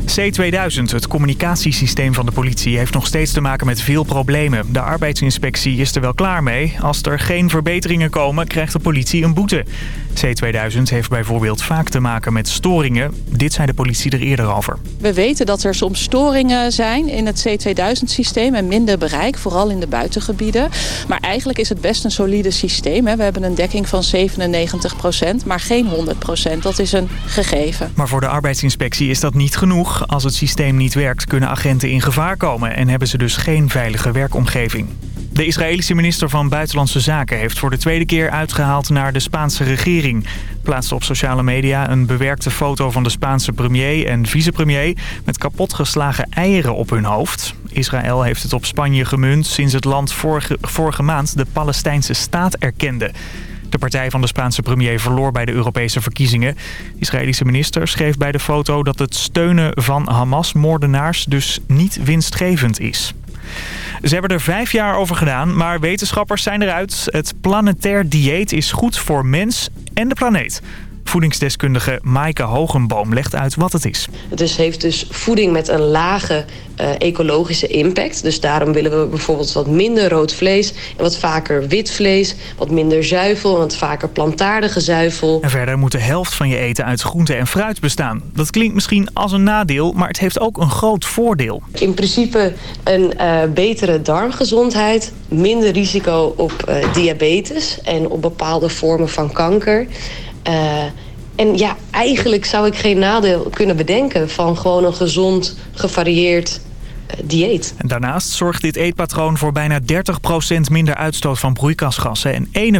C2000, het communicatiesysteem van de politie, heeft nog steeds te maken met veel problemen. De arbeidsinspectie is er wel klaar mee. Als er geen verbeteringen komen, krijgt de politie een boete. C2000 heeft bijvoorbeeld vaak te maken met storingen. Dit zei de politie er eerder over. We weten dat er soms storingen zijn in het C2000-systeem en minder bereik, vooral in de buitengebieden. Maar eigenlijk is het best een solide systeem. We hebben een dekking van 97% maar geen 100% Dat is een gegeven. Maar voor de arbeidsinspectie is dat niet genoeg. Als het systeem niet werkt, kunnen agenten in gevaar komen en hebben ze dus geen veilige werkomgeving. De Israëlische minister van Buitenlandse Zaken heeft voor de tweede keer uitgehaald naar de Spaanse regering. Plaatste op sociale media een bewerkte foto van de Spaanse premier en vicepremier met kapotgeslagen eieren op hun hoofd. Israël heeft het op Spanje gemunt sinds het land vorige, vorige maand de Palestijnse staat erkende. De partij van de Spaanse premier verloor bij de Europese verkiezingen. De Israëlische minister schreef bij de foto dat het steunen van Hamas-moordenaars dus niet winstgevend is. Ze hebben er vijf jaar over gedaan, maar wetenschappers zijn eruit. Het planetair dieet is goed voor mens en de planeet. Voedingsdeskundige Maaike Hogenboom legt uit wat het is. Het heeft dus voeding met een lage uh, ecologische impact. Dus daarom willen we bijvoorbeeld wat minder rood vlees... en wat vaker wit vlees, wat minder zuivel... en wat vaker plantaardige zuivel. En verder moet de helft van je eten uit groente en fruit bestaan. Dat klinkt misschien als een nadeel, maar het heeft ook een groot voordeel. In principe een uh, betere darmgezondheid... minder risico op uh, diabetes en op bepaalde vormen van kanker... Uh, en ja, eigenlijk zou ik geen nadeel kunnen bedenken... van gewoon een gezond, gevarieerd uh, dieet. En daarnaast zorgt dit eetpatroon voor bijna 30% minder uitstoot van broeikasgassen... en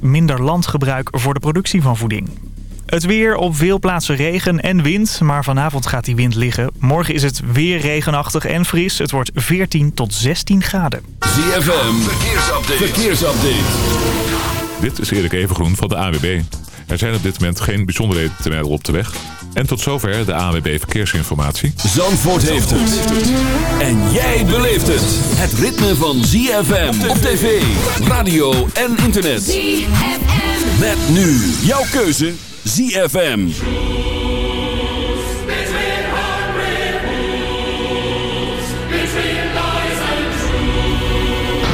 51% minder landgebruik voor de productie van voeding. Het weer op veel plaatsen regen en wind, maar vanavond gaat die wind liggen. Morgen is het weer regenachtig en fris. Het wordt 14 tot 16 graden. ZFM, verkeersupdate. verkeersupdate. Dit is Erik Evengroen van de AWB. Er zijn op dit moment geen bijzonderheden te melden op de weg. En tot zover de ANWB Verkeersinformatie. Zandvoort heeft het. En jij beleeft het. Het ritme van ZFM op tv, radio en internet. ZFM. Met nu jouw keuze ZFM.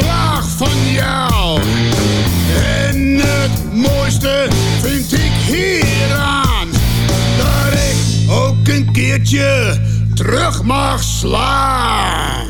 slag van jou. En het mooiste vind ik hieraan. Dat ik ook een keertje terug mag slaan.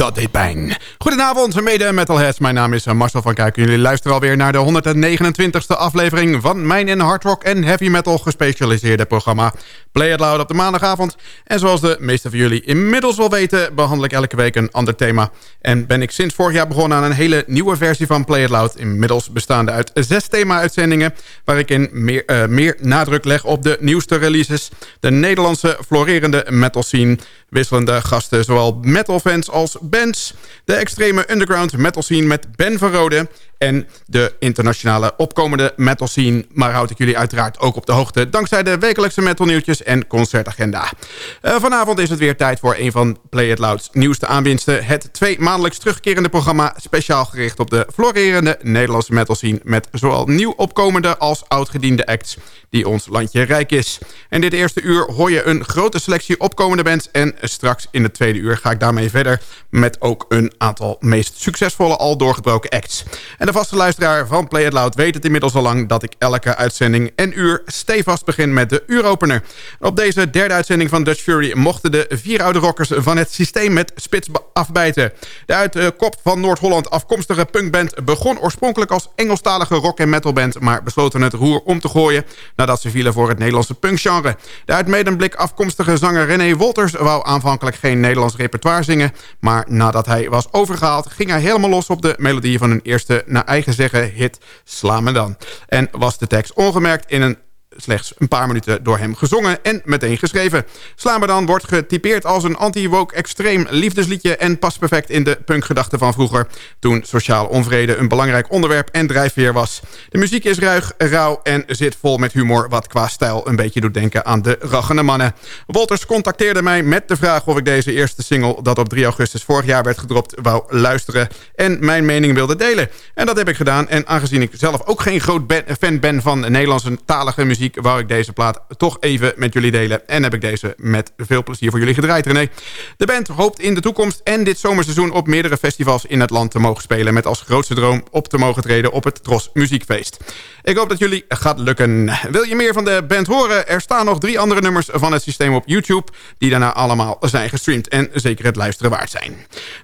thought they'd bang. Goedenavond, mede metalheads. Mijn naam is Marcel van Kuik. Jullie luisteren alweer naar de 129e aflevering van mijn in hard rock en heavy metal gespecialiseerde programma Play It Loud op de maandagavond. En zoals de meeste van jullie inmiddels wel weten, behandel ik elke week een ander thema. En ben ik sinds vorig jaar begonnen aan een hele nieuwe versie van Play It Loud. Inmiddels bestaande uit zes thema-uitzendingen, waar ik in meer, uh, meer nadruk leg op de nieuwste releases. De Nederlandse florerende metal scene wisselende gasten, zowel metalfans als bands. De extreme underground metal scene met Ben van Rode en de internationale opkomende metal scene. Maar houd ik jullie uiteraard ook op de hoogte... dankzij de wekelijkse metal nieuwtjes en concertagenda. Uh, vanavond is het weer tijd voor een van Play It Loud's nieuwste aanwinsten. Het twee maandelijks terugkerende programma... speciaal gericht op de florerende Nederlandse metal scene... met zowel nieuw opkomende als oudgediende acts... die ons landje rijk is. En dit eerste uur hoor je een grote selectie opkomende bands... en straks in het tweede uur ga ik daarmee verder... met ook een aantal meest succesvolle al doorgebroken acts. De vaste luisteraar van Play It Loud weet het inmiddels al lang... dat ik elke uitzending en uur stevast begin met de uuropener. Op deze derde uitzending van Dutch Fury... mochten de vier oude rockers van het systeem met spits afbijten. De uit de kop van Noord-Holland afkomstige punkband... begon oorspronkelijk als Engelstalige rock- en metalband... maar besloten het roer om te gooien... nadat ze vielen voor het Nederlandse punkgenre. De uit Medemblik afkomstige zanger René Wolters... wou aanvankelijk geen Nederlands repertoire zingen... maar nadat hij was overgehaald... ging hij helemaal los op de melodie van hun eerste eigen zeggen hit Sla me dan. En was de tekst ongemerkt in een slechts een paar minuten door hem gezongen en meteen geschreven. dan wordt getypeerd als een anti-woke extreem liefdesliedje... en past perfect in de punkgedachte van vroeger... toen sociaal onvrede een belangrijk onderwerp en drijfveer was. De muziek is ruig, rauw en zit vol met humor... wat qua stijl een beetje doet denken aan de rachende mannen. Wolters contacteerde mij met de vraag of ik deze eerste single... dat op 3 augustus vorig jaar werd gedropt, wou luisteren... en mijn mening wilde delen. En dat heb ik gedaan. En aangezien ik zelf ook geen groot fan ben van Nederlandse talige muziek muziek... wou ik deze plaat toch even met jullie delen. En heb ik deze met veel plezier voor jullie gedraaid, René. De band hoopt in de toekomst en dit zomerseizoen... op meerdere festivals in het land te mogen spelen... met als grootste droom op te mogen treden op het Tros Muziekfeest. Ik hoop dat jullie gaat lukken. Wil je meer van de band horen? Er staan nog drie andere nummers van het systeem op YouTube... die daarna allemaal zijn gestreamd en zeker het luisteren waard zijn.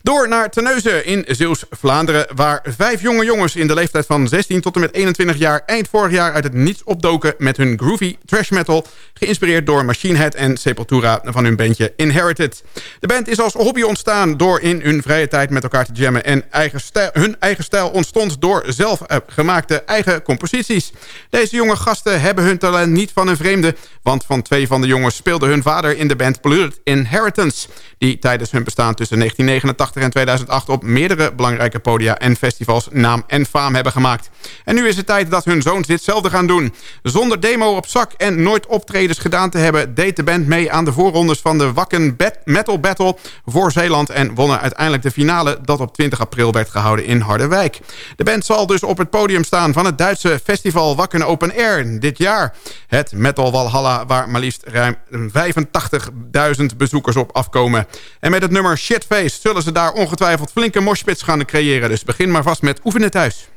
Door naar Terneuzen in Zeeuws-Vlaanderen... waar vijf jonge jongens in de leeftijd van 16 tot en met 21 jaar... eind vorig jaar uit het niets opdoken met hun groovy trash metal... geïnspireerd door Machine Head en Sepultura van hun bandje Inherited. De band is als hobby ontstaan door in hun vrije tijd met elkaar te jammen... en eigen stijl, hun eigen stijl ontstond door zelf gemaakte eigen composities. Deze jonge gasten hebben hun talent niet van een vreemde... want van twee van de jongens speelde hun vader in de band Polluted Inheritance... die tijdens hun bestaan tussen 1989 en 2008... op meerdere belangrijke podia en festivals naam en faam hebben gemaakt. En nu is het tijd dat hun zoons ditzelfde gaan doen. Zonder op zak en nooit optredens gedaan te hebben... deed de band mee aan de voorrondes van de Wakken Metal Battle voor Zeeland... en wonnen uiteindelijk de finale dat op 20 april werd gehouden in Harderwijk. De band zal dus op het podium staan van het Duitse festival Wakken Open Air dit jaar. Het Metal Valhalla waar maar liefst ruim 85.000 bezoekers op afkomen. En met het nummer Shitface zullen ze daar ongetwijfeld flinke moshpits gaan creëren. Dus begin maar vast met oefenen thuis.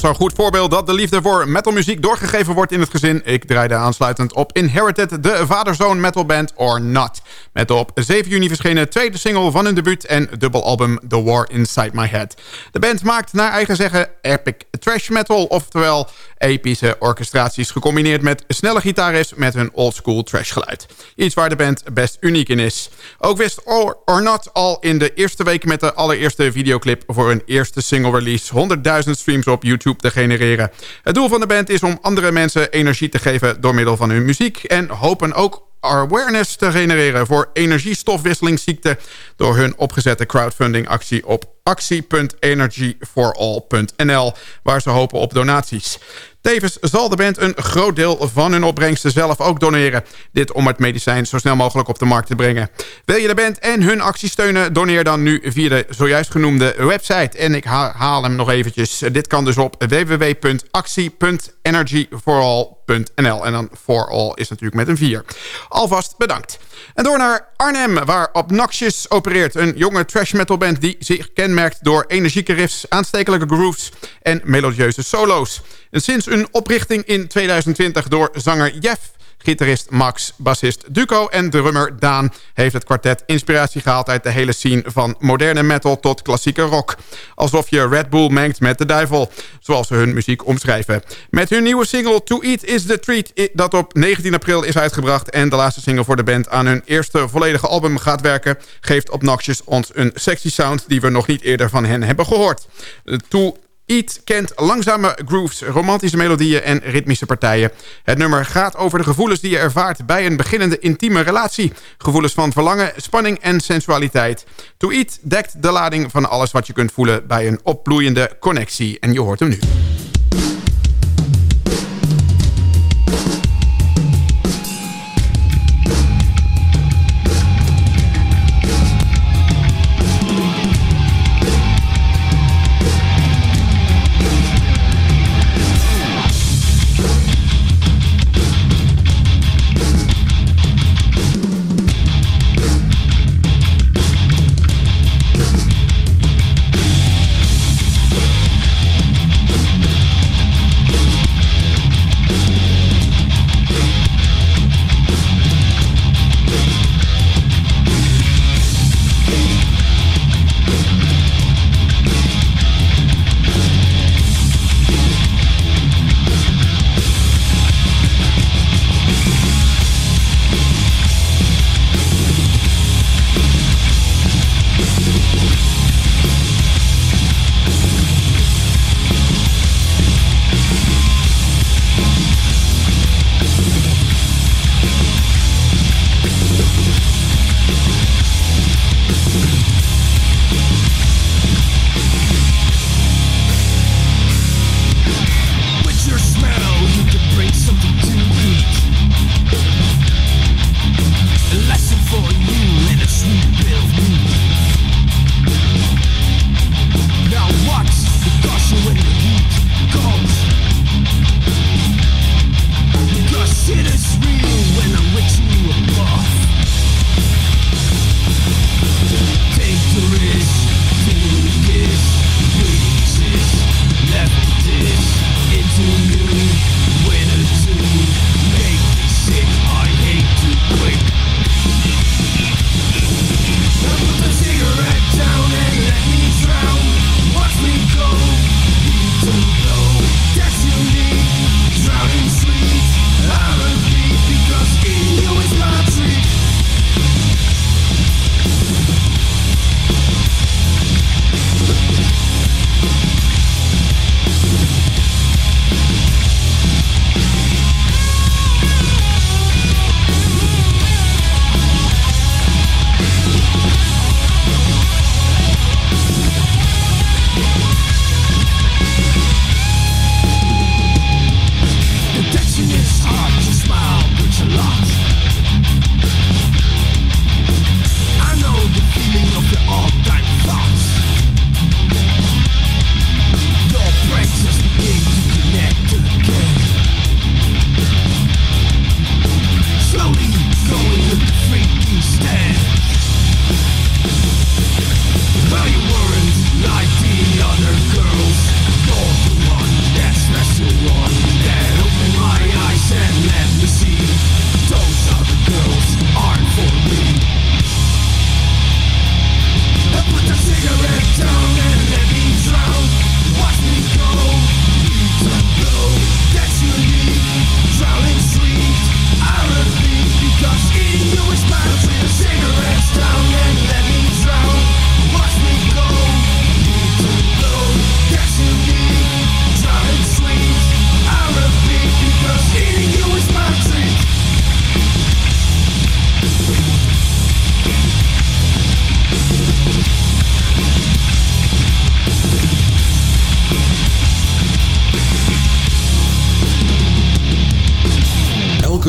Zo'n goed voorbeeld dat de liefde voor metalmuziek doorgegeven wordt in het gezin. Ik draaide aansluitend op Inherited, de vaderzoon metalband Or Not. Met op 7 juni verschenen tweede single van hun debuut en dubbelalbum The War Inside My Head. De band maakt naar eigen zeggen epic trash metal, oftewel epische orchestraties gecombineerd met snelle gitarriss met hun oldschool trash geluid. Iets waar de band best uniek in is. Ook wist Or, Or Not al in de eerste week met de allereerste videoclip voor hun eerste single release 100.000 streams op YouTube te genereren. Het doel van de band is om andere mensen energie te geven door middel van hun muziek en hopen ook awareness te genereren voor energiestofwisselingsziekte door hun opgezette crowdfunding actie op actie.energyforall.nl waar ze hopen op donaties. Tevens zal de band een groot deel van hun opbrengsten zelf ook doneren. Dit om het medicijn zo snel mogelijk op de markt te brengen. Wil je de band en hun actie steunen? Doneer dan nu via de zojuist genoemde website. En ik haal hem nog eventjes. Dit kan dus op www.actie.energyforall.nl En dan for all is natuurlijk met een 4. Alvast bedankt. En door naar Arnhem, waar Obnoxious opereert. Een jonge trash metal band die zich kenmerkt door energieke riffs, aanstekelijke grooves en melodieuze solo's. En sinds een oprichting in 2020 door zanger Jeff gitarist Max, bassist Duco en drummer Daan... heeft het kwartet inspiratie gehaald uit de hele scene... van moderne metal tot klassieke rock. Alsof je Red Bull mengt met de duivel, zoals ze hun muziek omschrijven. Met hun nieuwe single To Eat Is The Treat... dat op 19 april is uitgebracht... en de laatste single voor de band aan hun eerste volledige album gaat werken... geeft Obnoxious ons een sexy sound... die we nog niet eerder van hen hebben gehoord. To Eat kent langzame grooves, romantische melodieën en ritmische partijen. Het nummer gaat over de gevoelens die je ervaart bij een beginnende intieme relatie. Gevoelens van verlangen, spanning en sensualiteit. To Eat dekt de lading van alles wat je kunt voelen bij een opbloeiende connectie. En je hoort hem nu.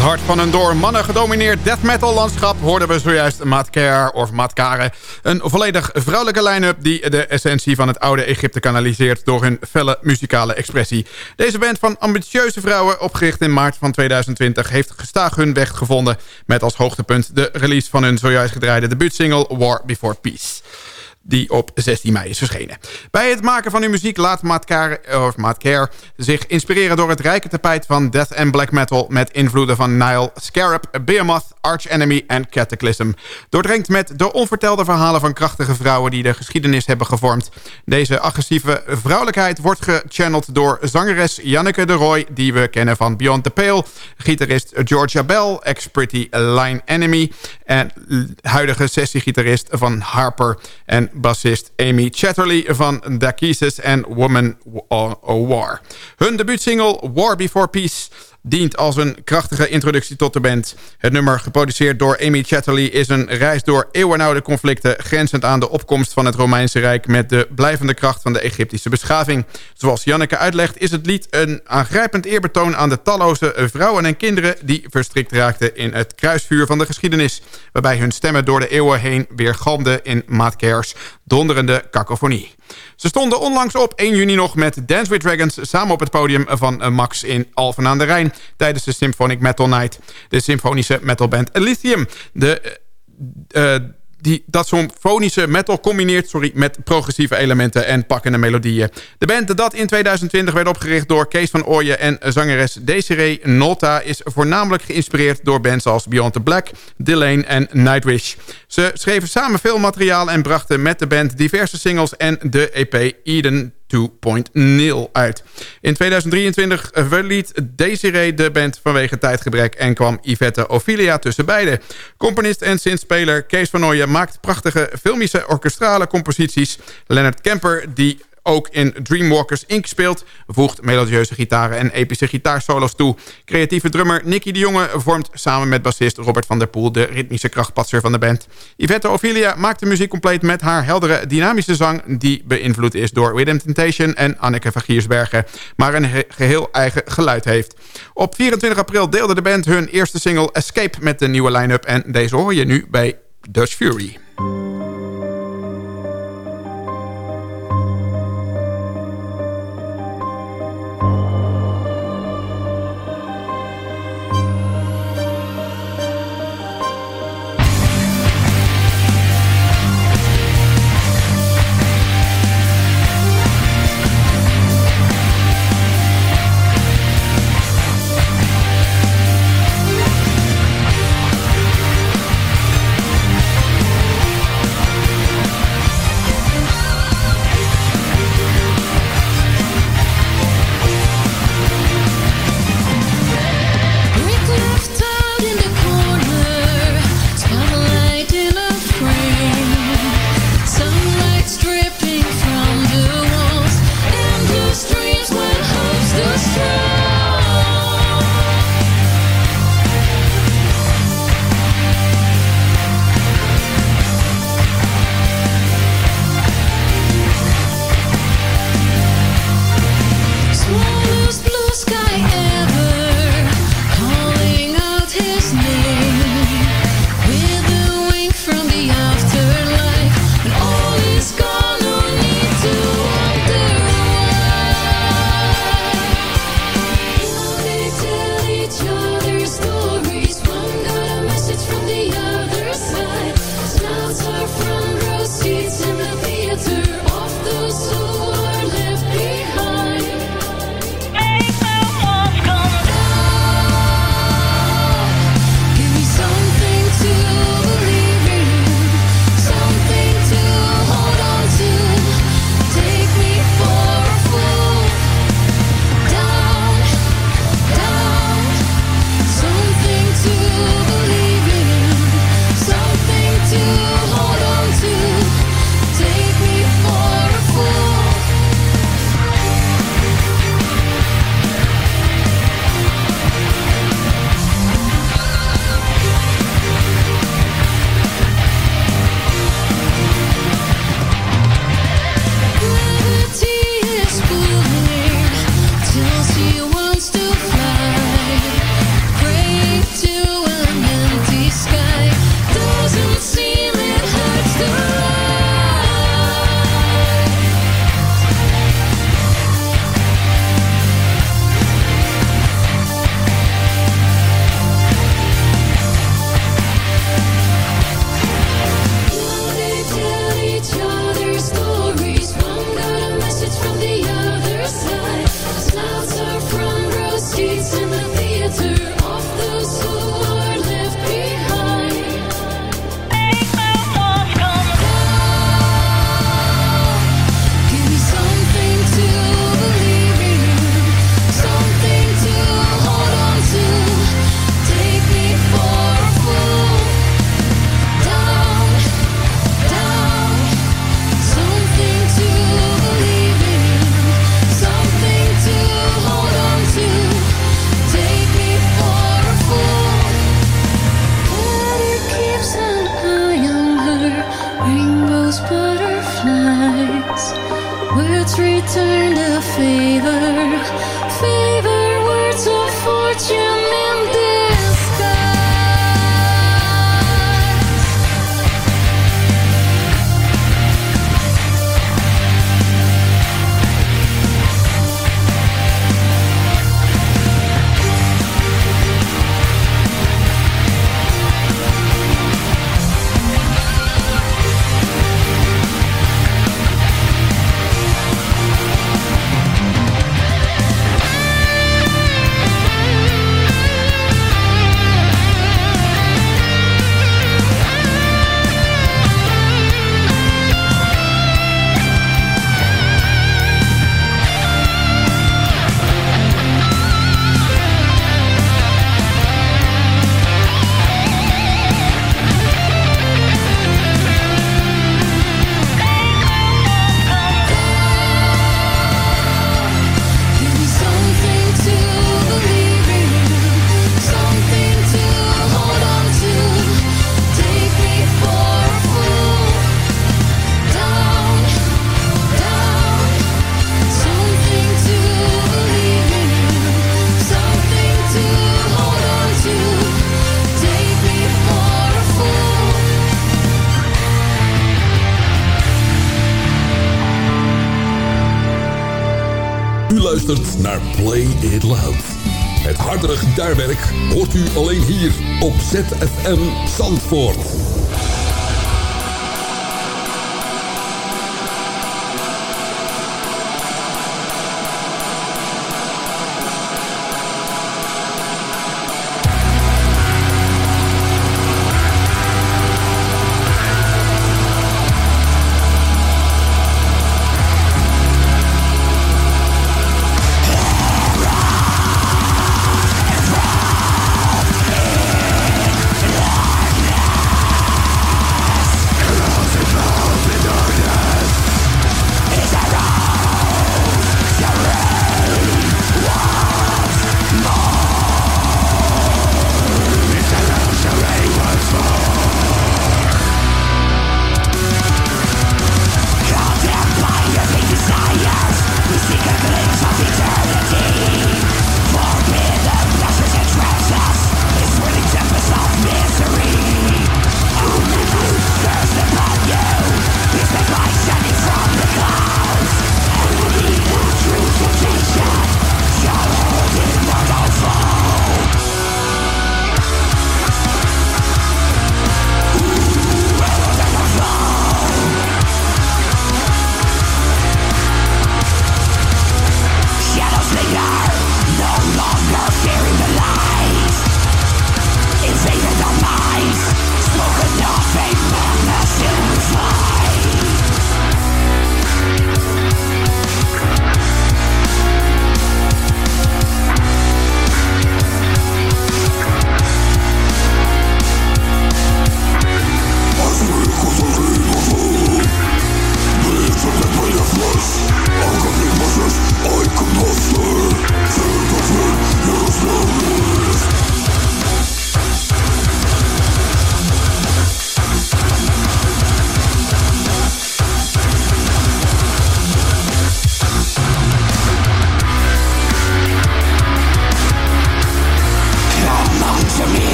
Het hart van een door mannen gedomineerd death metal landschap... hoorden we zojuist Matkare of Matkare. Een volledig vrouwelijke line-up die de essentie van het oude Egypte kanaliseert... door hun felle muzikale expressie. Deze band van ambitieuze vrouwen, opgericht in maart van 2020... heeft gestaag hun weg gevonden met als hoogtepunt... de release van hun zojuist gedraaide debuutsingle War Before Peace die op 16 mei is verschenen. Bij het maken van uw muziek laat Matt Care, zich inspireren door het rijke tapijt van death en black metal... met invloeden van Nile, Scarab, Behemoth, Arch Enemy en Cataclysm. Doordrenkt met de onvertelde verhalen van krachtige vrouwen... die de geschiedenis hebben gevormd. Deze agressieve vrouwelijkheid wordt gechanneld door zangeres Janneke de Roy... die we kennen van Beyond the Pale, gitarist Georgia Bell... ex-Pretty Line Enemy en huidige sessiegitarist van Harper... en bassist Amy Chatterley van The Kisses en Woman of War. Hun debuutsingle War Before Peace dient als een krachtige introductie tot de band. Het nummer, geproduceerd door Amy Chatterley... is een reis door eeuwenoude conflicten... grenzend aan de opkomst van het Romeinse Rijk... met de blijvende kracht van de Egyptische beschaving. Zoals Janneke uitlegt is het lied een aangrijpend eerbetoon... aan de talloze vrouwen en kinderen... die verstrikt raakten in het kruisvuur van de geschiedenis... waarbij hun stemmen door de eeuwen heen weer galmden in Maat donderende cacophonie. Ze stonden onlangs op 1 juni nog met Dance with Dragons... samen op het podium van eh, Max in Alphen aan de Rijn... tijdens de Symphonic Metal Night. De symfonische metalband Lithium. De... Uh, die dat symfonische metal combineert sorry, met progressieve elementen en pakkende melodieën. De band dat in 2020 werd opgericht door Kees van Ooyen en zangeres Desiree Nolta... is voornamelijk geïnspireerd door bands als Beyond the Black, Delane en Nightwish. Ze schreven samen veel materiaal en brachten met de band diverse singles en de EP Eden 2.0 uit. In 2023 verliet Desiree de band vanwege tijdgebrek... en kwam Yvette Ophelia tussen beiden. Componist en zinspeler Kees van Nooyen maakt prachtige filmische orkestrale composities. Leonard Kemper, die ook in Dreamwalkers Inc. speelt... voegt melodieuze gitaren en epische gitaarsolos toe. Creatieve drummer Nicky de Jonge vormt samen met bassist Robert van der Poel... de ritmische krachtpatser van de band. Yvette Ophelia maakt de muziek compleet met haar heldere dynamische zang... die beïnvloed is door Rhythm Temptation en Anneke van Giersbergen... maar een geheel eigen geluid heeft. Op 24 april deelde de band hun eerste single Escape met de nieuwe line-up... en deze hoor je nu bij Dutch Fury. Het hardere gitaarwerk hoort u alleen hier op ZFM Zandvoort.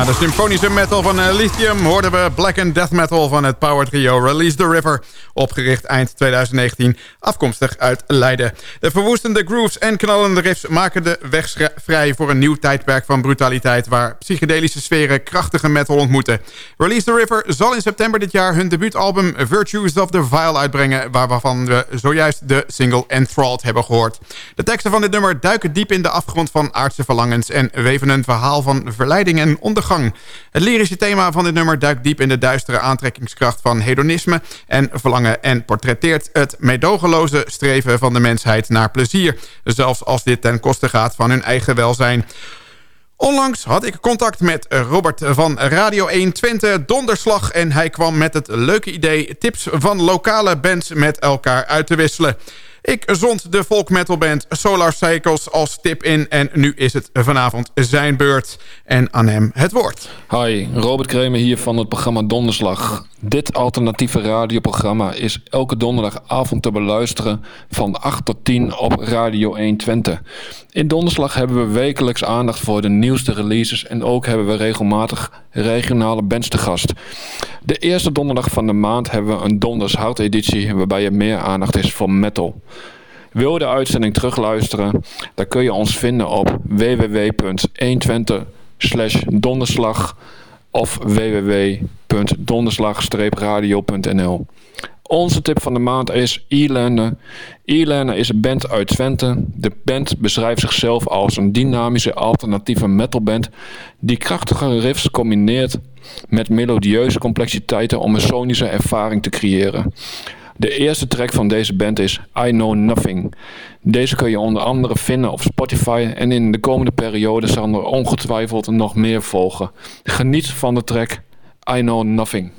Na de symfonische metal van uh, Lithium hoorden we black and death metal van het power trio Release the River. Opgericht eind 2019, afkomstig uit Leiden. De verwoestende grooves en knallende riffs maken de weg vrij voor een nieuw tijdperk van brutaliteit... waar psychedelische sferen krachtige metal ontmoeten. Release the River zal in september dit jaar hun debuutalbum Virtues of the Vile uitbrengen... waarvan we zojuist de single Enthralled hebben gehoord. De teksten van dit nummer duiken diep in de afgrond van aardse verlangens... en weven een verhaal van verleiding en ondergang. Het lyrische thema van dit nummer duikt diep in de duistere aantrekkingskracht van hedonisme en verlangen... en portretteert het meedogenloze streven van de mensheid naar plezier... zelfs als dit ten koste gaat van hun eigen welzijn... Onlangs had ik contact met Robert van Radio 1 Twente Donderslag... en hij kwam met het leuke idee tips van lokale bands met elkaar uit te wisselen. Ik zond de folk metal band Solar Cycles als tip in... en nu is het vanavond zijn beurt. En aan hem het woord. Hi, Robert Kremer hier van het programma Donderslag. Dit alternatieve radioprogramma is elke donderdagavond te beluisteren... van 8 tot 10 op Radio 1 Twente. In Donderslag hebben we wekelijks aandacht voor de nieuwste releases... en ook hebben we regelmatig regionale bands te gast. De eerste donderdag van de maand hebben we een Donders editie... waarbij er meer aandacht is voor metal. Wil je de uitzending terugluisteren? Dan kun je ons vinden op www.120 donderslag of www.donderslag-radio.nl onze tip van de maand is Elane. Elane is een band uit Twente. De band beschrijft zichzelf als een dynamische alternatieve metalband... die krachtige riffs combineert met melodieuze complexiteiten... om een sonische ervaring te creëren. De eerste track van deze band is I Know Nothing. Deze kun je onder andere vinden op Spotify en in de komende periode zal er ongetwijfeld nog meer volgen. Geniet van de track I Know Nothing.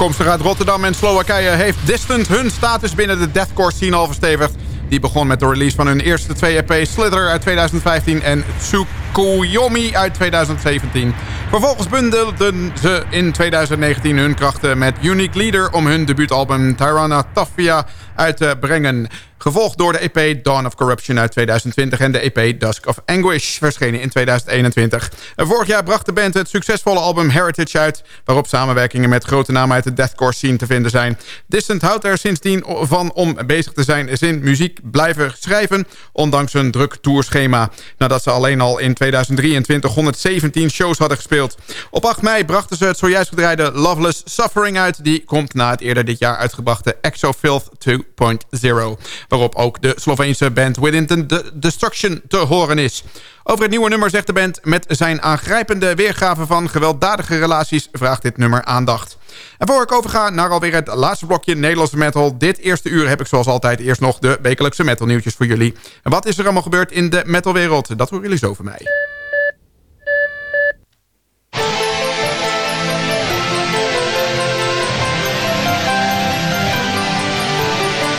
Afkomstig uit Rotterdam en Slowakije heeft Distant hun status binnen de deathcore scene al verstevigd. Die begon met de release van hun eerste twee EP's Slither uit 2015 en Tsukuyomi uit 2017. Vervolgens bundelden ze in 2019 hun krachten met Unique Leader om hun debuutalbum Tyrana Tafia uit te brengen. Gevolgd door de EP Dawn of Corruption uit 2020 en de EP Dusk of Anguish verschenen in 2021. Vorig jaar bracht de band het succesvolle album Heritage uit... waarop samenwerkingen met grote namen uit de deathcore scene te vinden zijn. Distant houdt er sindsdien van om bezig te zijn in muziek blijven schrijven... ondanks een druk tourschema. Nadat ze alleen al in 2023 117 shows hadden gespeeld. Op 8 mei brachten ze het zojuist gedraaide Loveless Suffering uit... die komt na het eerder dit jaar uitgebrachte Exofilth 2.0. waarop ook de Sloveense band Within the Destruction te horen is. Over het nieuwe nummer zegt de band... met zijn aangrijpende weergave van gewelddadige relaties vraagt dit nummer aandacht. En voor ik overga naar alweer het laatste blokje Nederlandse metal... dit eerste uur heb ik zoals altijd eerst nog de wekelijkse metal nieuwtjes voor jullie. En wat is er allemaal gebeurd in de metalwereld? Dat horen jullie zo van mij.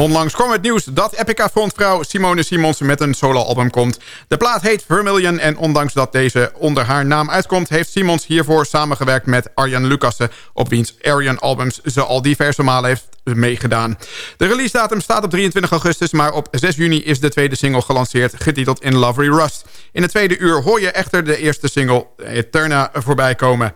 Onlangs kwam het nieuws dat Epica-frontvrouw Simone Simonsen met een soloalbum komt. De plaat heet Vermilion en ondanks dat deze onder haar naam uitkomt... heeft Simons hiervoor samengewerkt met Arjan Lucassen... op wiens Arjan albums ze al diverse malen heeft meegedaan. De release datum staat op 23 augustus... maar op 6 juni is de tweede single gelanceerd... getiteld In Lovely Rust. In het tweede uur hoor je echter de eerste single Eterna voorbij komen.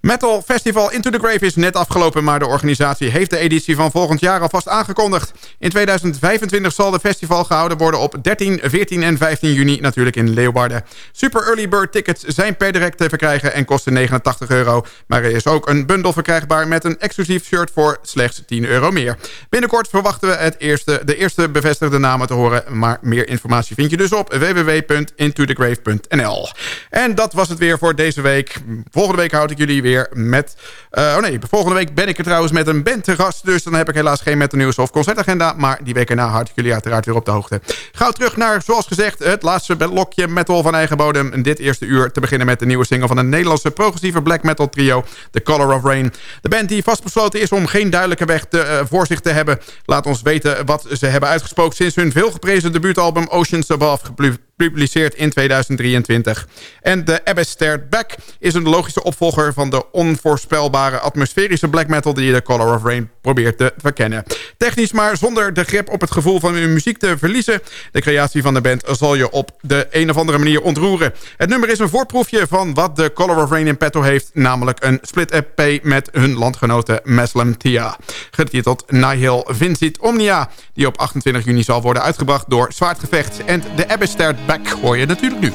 Metal Festival Into the Grave is net afgelopen... maar de organisatie heeft de editie van volgend jaar alvast aangekondigd. In 2025 zal de festival gehouden worden op 13, 14 en 15 juni... natuurlijk in Leeuwarden. Super Early Bird tickets zijn per direct te verkrijgen en kosten 89 euro. Maar er is ook een bundel verkrijgbaar met een exclusief shirt voor slechts 10 euro meer. Binnenkort verwachten we het eerste, de eerste bevestigde namen te horen... maar meer informatie vind je dus op www.intothegrave.nl. En dat was het weer voor deze week. Volgende week houd ik jullie weer met... Uh, oh nee, volgende week ben ik er trouwens met een band te gast. Dus dan heb ik helaas geen met nieuws of concertagenda. Maar die week erna houd ik jullie uiteraard weer op de hoogte. Gauw terug naar, zoals gezegd, het laatste blokje metal van eigen bodem. En dit eerste uur te beginnen met de nieuwe single van een Nederlandse progressieve black metal trio. The Color of Rain. De band die vastbesloten is om geen duidelijke weg te, uh, voor zich te hebben. Laat ons weten wat ze hebben uitgesproken sinds hun veelgeprezen debuutalbum Oceans Above gepubliceerd in 2023. En de Abyss Stared Back is een logische opvolger van de onvoorspelbare atmosferische black metal die de Color of Rain probeert te verkennen. Technisch maar zonder de grip op het gevoel van uw muziek te verliezen. De creatie van de band zal je op de een of andere manier ontroeren. Het nummer is een voorproefje van wat de Color of Rain in petto heeft, namelijk een split EP met hun landgenote Meslam Tia. Getiteld Nihil Vincit Omnia, die op 28 juni zal worden uitgebracht door Zwaardgevecht. En de Abyss Stared Back hoor je natuurlijk nu.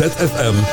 ZFM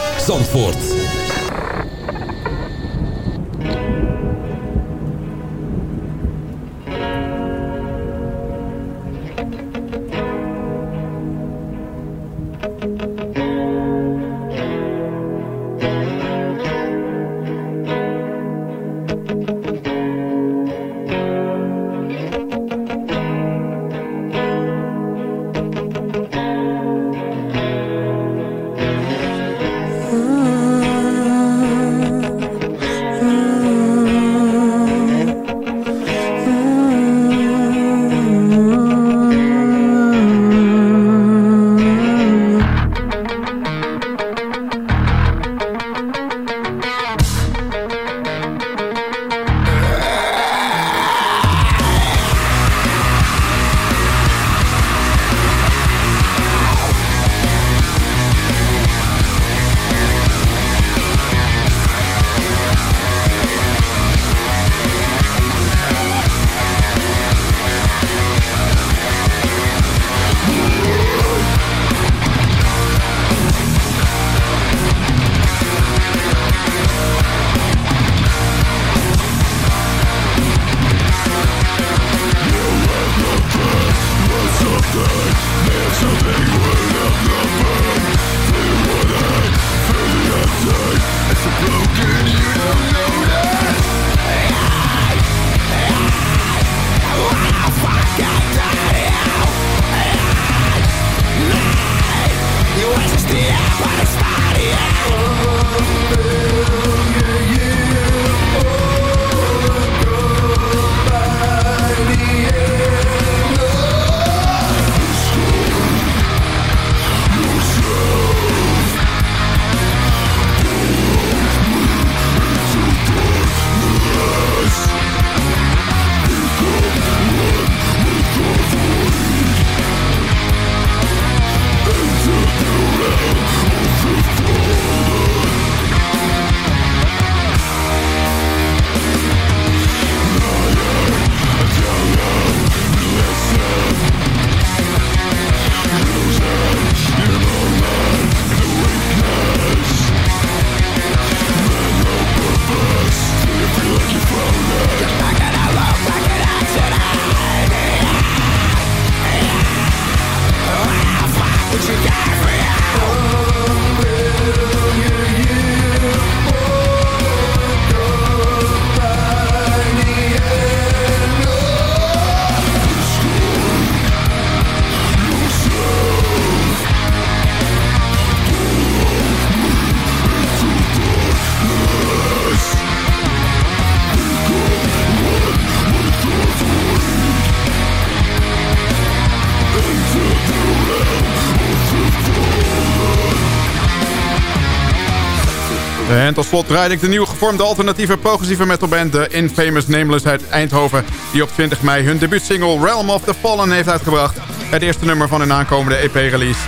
tot slot draaide ik de nieuw gevormde alternatieve progressieve metalband The Infamous Nameless uit Eindhoven... die op 20 mei hun debuutsingle Realm of the Fallen heeft uitgebracht. Het eerste nummer van hun aankomende EP-release,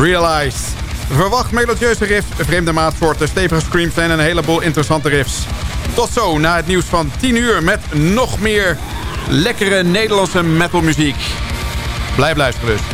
Realize. Verwacht melodieuze riffs, vreemde maatsoorten, stevige screams en een heleboel interessante riffs. Tot zo, na het nieuws van 10 uur met nog meer lekkere Nederlandse metalmuziek. Blijf luisteren dus.